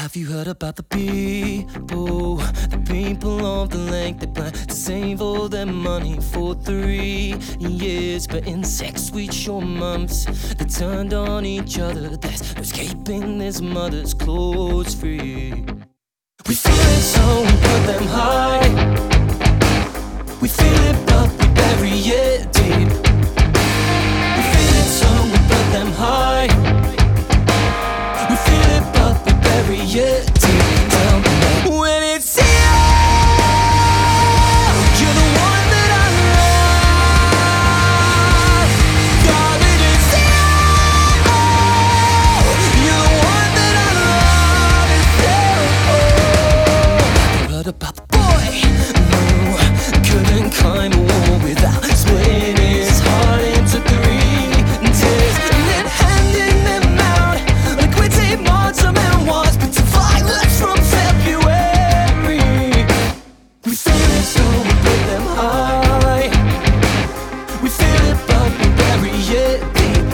Have you heard about the people? The people of the lake, they plan to save all their money for three years. But in sex weeks or months, they turned on each other. There's no escaping this mother's clothes free. We feel it, so we put fill it up and bury it deep